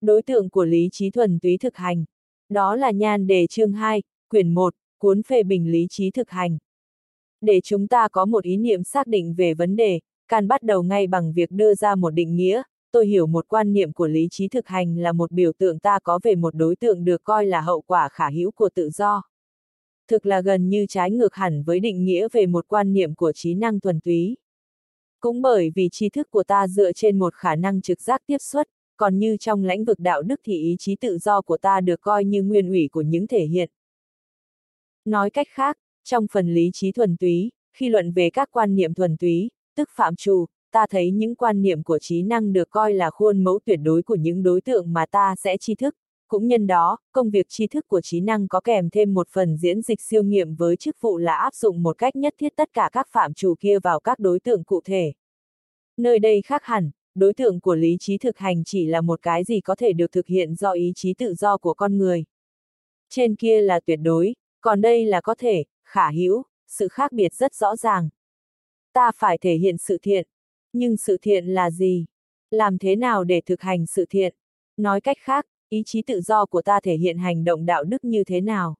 Đối tượng của lý trí thuần túy thực hành. Đó là nhan đề chương 2, quyển 1, cuốn phê bình lý trí thực hành. Để chúng ta có một ý niệm xác định về vấn đề, can bắt đầu ngay bằng việc đưa ra một định nghĩa, tôi hiểu một quan niệm của lý trí thực hành là một biểu tượng ta có về một đối tượng được coi là hậu quả khả hữu của tự do. Thực là gần như trái ngược hẳn với định nghĩa về một quan niệm của trí năng thuần túy. Cũng bởi vì tri thức của ta dựa trên một khả năng trực giác tiếp xuất, còn như trong lĩnh vực đạo đức thì ý chí tự do của ta được coi như nguyên ủy của những thể hiện. Nói cách khác, trong phần lý trí thuần túy, khi luận về các quan niệm thuần túy, tức phạm trù, ta thấy những quan niệm của trí năng được coi là khuôn mẫu tuyệt đối của những đối tượng mà ta sẽ tri thức. Cũng nhân đó, công việc tri thức của trí năng có kèm thêm một phần diễn dịch siêu nghiệm với chức vụ là áp dụng một cách nhất thiết tất cả các phạm trù kia vào các đối tượng cụ thể. Nơi đây khác hẳn, đối tượng của lý trí thực hành chỉ là một cái gì có thể được thực hiện do ý chí tự do của con người. Trên kia là tuyệt đối, còn đây là có thể, khả hữu, sự khác biệt rất rõ ràng. Ta phải thể hiện sự thiện. Nhưng sự thiện là gì? Làm thế nào để thực hành sự thiện? Nói cách khác, ý chí tự do của ta thể hiện hành động đạo đức như thế nào?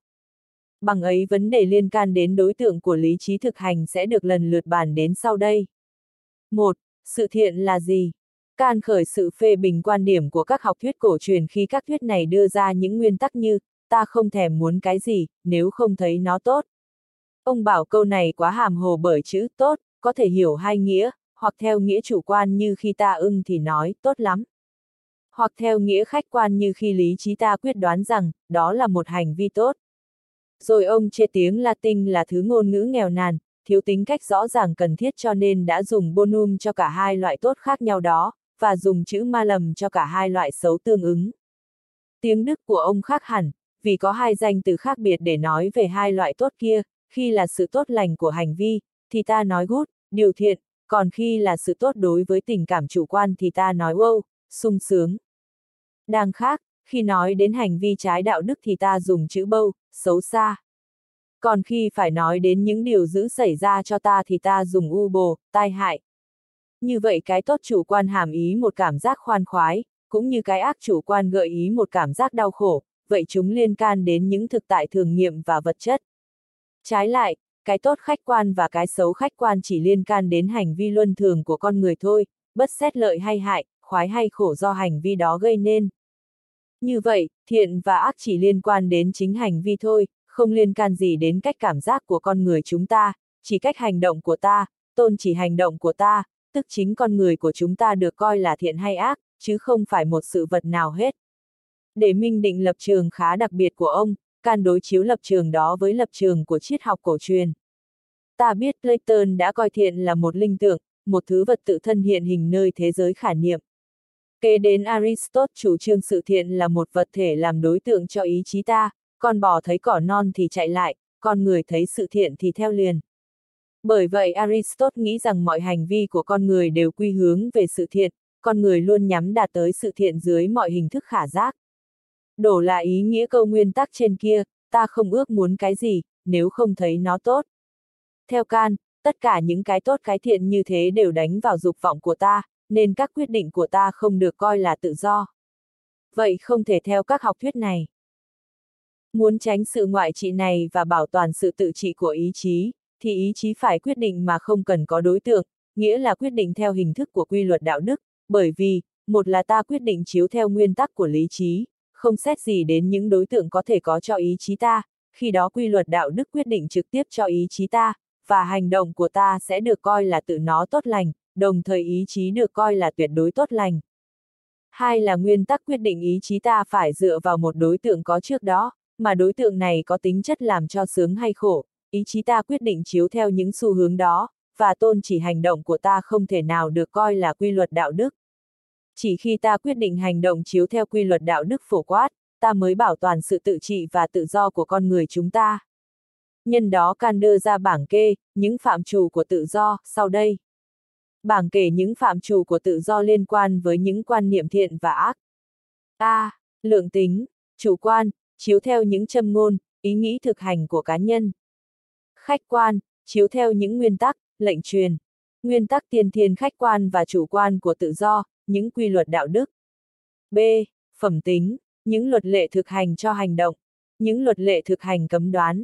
Bằng ấy vấn đề liên can đến đối tượng của lý trí thực hành sẽ được lần lượt bàn đến sau đây. 1. Sự thiện là gì? Can khởi sự phê bình quan điểm của các học thuyết cổ truyền khi các thuyết này đưa ra những nguyên tắc như, ta không thèm muốn cái gì, nếu không thấy nó tốt. Ông bảo câu này quá hàm hồ bởi chữ tốt, có thể hiểu hai nghĩa, hoặc theo nghĩa chủ quan như khi ta ưng thì nói, tốt lắm. Hoặc theo nghĩa khách quan như khi lý trí ta quyết đoán rằng, đó là một hành vi tốt. Rồi ông chê tiếng Latin là thứ ngôn ngữ nghèo nàn, thiếu tính cách rõ ràng cần thiết cho nên đã dùng bonum cho cả hai loại tốt khác nhau đó, và dùng chữ ma lầm cho cả hai loại xấu tương ứng. Tiếng Đức của ông khác hẳn, vì có hai danh từ khác biệt để nói về hai loại tốt kia, khi là sự tốt lành của hành vi, thì ta nói good, điều thiện, còn khi là sự tốt đối với tình cảm chủ quan thì ta nói wow, sung sướng. Đang khác, khi nói đến hành vi trái đạo đức thì ta dùng chữ bâu, xấu xa. Còn khi phải nói đến những điều dữ xảy ra cho ta thì ta dùng u bồ, tai hại. Như vậy cái tốt chủ quan hàm ý một cảm giác khoan khoái, cũng như cái ác chủ quan gợi ý một cảm giác đau khổ, vậy chúng liên can đến những thực tại thường nghiệm và vật chất. Trái lại, cái tốt khách quan và cái xấu khách quan chỉ liên can đến hành vi luân thường của con người thôi, bất xét lợi hay hại, khoái hay khổ do hành vi đó gây nên. Như vậy, thiện và ác chỉ liên quan đến chính hành vi thôi, không liên can gì đến cách cảm giác của con người chúng ta, chỉ cách hành động của ta, tôn chỉ hành động của ta, tức chính con người của chúng ta được coi là thiện hay ác, chứ không phải một sự vật nào hết. Để minh định lập trường khá đặc biệt của ông, can đối chiếu lập trường đó với lập trường của triết học cổ truyền. Ta biết Platon đã coi thiện là một linh tượng, một thứ vật tự thân hiện hình nơi thế giới khả niệm. Kế đến Aristotle chủ trương sự thiện là một vật thể làm đối tượng cho ý chí ta, con bò thấy cỏ non thì chạy lại, con người thấy sự thiện thì theo liền. Bởi vậy Aristotle nghĩ rằng mọi hành vi của con người đều quy hướng về sự thiện, con người luôn nhắm đạt tới sự thiện dưới mọi hình thức khả giác. Đổ là ý nghĩa câu nguyên tắc trên kia, ta không ước muốn cái gì, nếu không thấy nó tốt. Theo Can, tất cả những cái tốt cái thiện như thế đều đánh vào dục vọng của ta, nên các quyết định của ta không được coi là tự do. Vậy không thể theo các học thuyết này. Muốn tránh sự ngoại trị này và bảo toàn sự tự trị của ý chí, thì ý chí phải quyết định mà không cần có đối tượng, nghĩa là quyết định theo hình thức của quy luật đạo đức, bởi vì, một là ta quyết định chiếu theo nguyên tắc của lý trí, không xét gì đến những đối tượng có thể có cho ý chí ta, khi đó quy luật đạo đức quyết định trực tiếp cho ý chí ta, và hành động của ta sẽ được coi là tự nó tốt lành, đồng thời ý chí được coi là tuyệt đối tốt lành. Hai là nguyên tắc quyết định ý chí ta phải dựa vào một đối tượng có trước đó, mà đối tượng này có tính chất làm cho sướng hay khổ, ý chí ta quyết định chiếu theo những xu hướng đó, và tôn chỉ hành động của ta không thể nào được coi là quy luật đạo đức. Chỉ khi ta quyết định hành động chiếu theo quy luật đạo đức phổ quát, ta mới bảo toàn sự tự trị và tự do của con người chúng ta. Nhân đó can đưa ra bảng kê, những phạm trù của tự do, sau đây. Bảng kể những phạm trù của tự do liên quan với những quan niệm thiện và ác. A. Lượng tính, chủ quan, chiếu theo những châm ngôn, ý nghĩ thực hành của cá nhân. Khách quan, chiếu theo những nguyên tắc, lệnh truyền. Nguyên tắc tiền thiên khách quan và chủ quan của tự do, những quy luật đạo đức. B. phẩm tính, những luật lệ thực hành cho hành động, những luật lệ thực hành cấm đoán,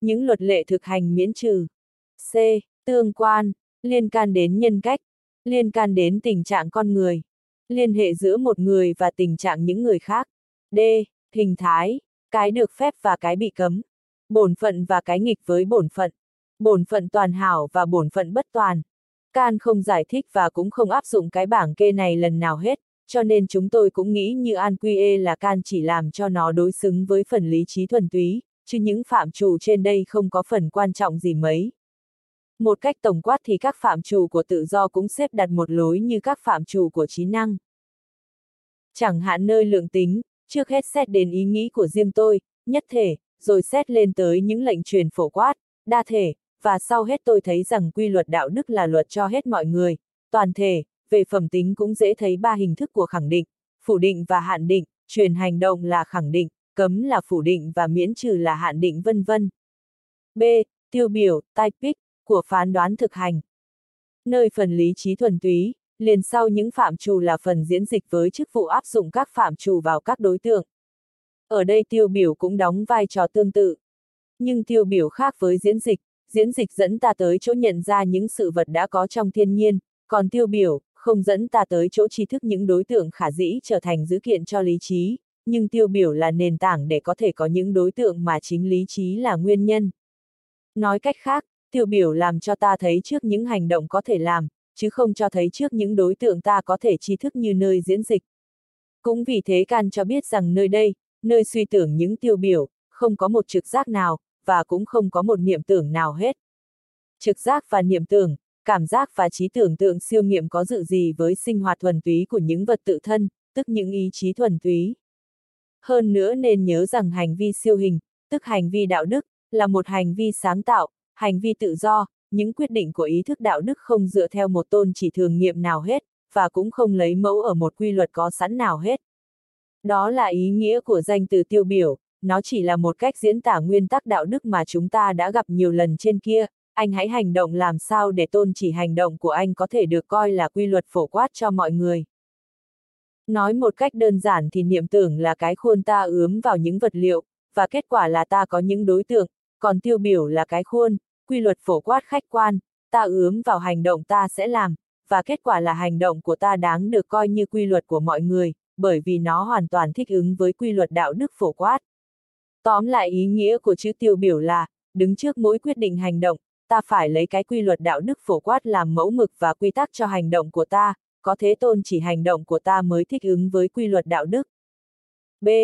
những luật lệ thực hành miễn trừ. C. Tương quan, liên can đến nhân cách, liên can đến tình trạng con người, liên hệ giữa một người và tình trạng những người khác. D. Hình thái, cái được phép và cái bị cấm, bổn phận và cái nghịch với bổn phận, bổn phận toàn hảo và bổn phận bất toàn. Can không giải thích và cũng không áp dụng cái bảng kê này lần nào hết, cho nên chúng tôi cũng nghĩ như An Quy Ê là Can chỉ làm cho nó đối xứng với phần lý trí thuần túy, chứ những phạm trù trên đây không có phần quan trọng gì mấy. Một cách tổng quát thì các phạm trù của tự do cũng xếp đặt một lối như các phạm trù của trí năng. Chẳng hạn nơi lượng tính, trước hết xét đến ý nghĩ của riêng tôi, nhất thể, rồi xét lên tới những lệnh truyền phổ quát, đa thể, và sau hết tôi thấy rằng quy luật đạo đức là luật cho hết mọi người, toàn thể, về phẩm tính cũng dễ thấy ba hình thức của khẳng định, phủ định và hạn định, truyền hành động là khẳng định, cấm là phủ định và miễn trừ là hạn định vân vân. B. Tiêu biểu, typic, của phán đoán thực hành. Nơi phần lý trí thuần túy, liền sau những phạm trù là phần diễn dịch với chức vụ áp dụng các phạm trù vào các đối tượng. Ở đây tiêu biểu cũng đóng vai trò tương tự. Nhưng tiêu biểu khác với diễn dịch, diễn dịch dẫn ta tới chỗ nhận ra những sự vật đã có trong thiên nhiên, còn tiêu biểu, không dẫn ta tới chỗ tri thức những đối tượng khả dĩ trở thành dữ kiện cho lý trí, nhưng tiêu biểu là nền tảng để có thể có những đối tượng mà chính lý trí là nguyên nhân. Nói cách khác, tiêu biểu làm cho ta thấy trước những hành động có thể làm, chứ không cho thấy trước những đối tượng ta có thể tri thức như nơi diễn dịch. Cũng vì thế can cho biết rằng nơi đây, nơi suy tưởng những tiêu biểu, không có một trực giác nào, và cũng không có một niệm tưởng nào hết. Trực giác và niệm tưởng, cảm giác và trí tưởng tượng siêu nghiệm có dự gì với sinh hoạt thuần túy của những vật tự thân, tức những ý chí thuần túy. Hơn nữa nên nhớ rằng hành vi siêu hình, tức hành vi đạo đức, là một hành vi sáng tạo, hành vi tự do, những quyết định của ý thức đạo đức không dựa theo một tôn chỉ thường nghiệm nào hết, và cũng không lấy mẫu ở một quy luật có sẵn nào hết. Đó là ý nghĩa của danh từ tiêu biểu, nó chỉ là một cách diễn tả nguyên tắc đạo đức mà chúng ta đã gặp nhiều lần trên kia, anh hãy hành động làm sao để tôn chỉ hành động của anh có thể được coi là quy luật phổ quát cho mọi người. Nói một cách đơn giản thì niệm tưởng là cái khuôn ta ướm vào những vật liệu, và kết quả là ta có những đối tượng, còn tiêu biểu là cái khuôn, quy luật phổ quát khách quan, ta ướm vào hành động ta sẽ làm, và kết quả là hành động của ta đáng được coi như quy luật của mọi người, bởi vì nó hoàn toàn thích ứng với quy luật đạo đức phổ quát. Tóm lại ý nghĩa của chữ tiêu biểu là, đứng trước mỗi quyết định hành động, ta phải lấy cái quy luật đạo đức phổ quát làm mẫu mực và quy tắc cho hành động của ta, có thế tôn chỉ hành động của ta mới thích ứng với quy luật đạo đức.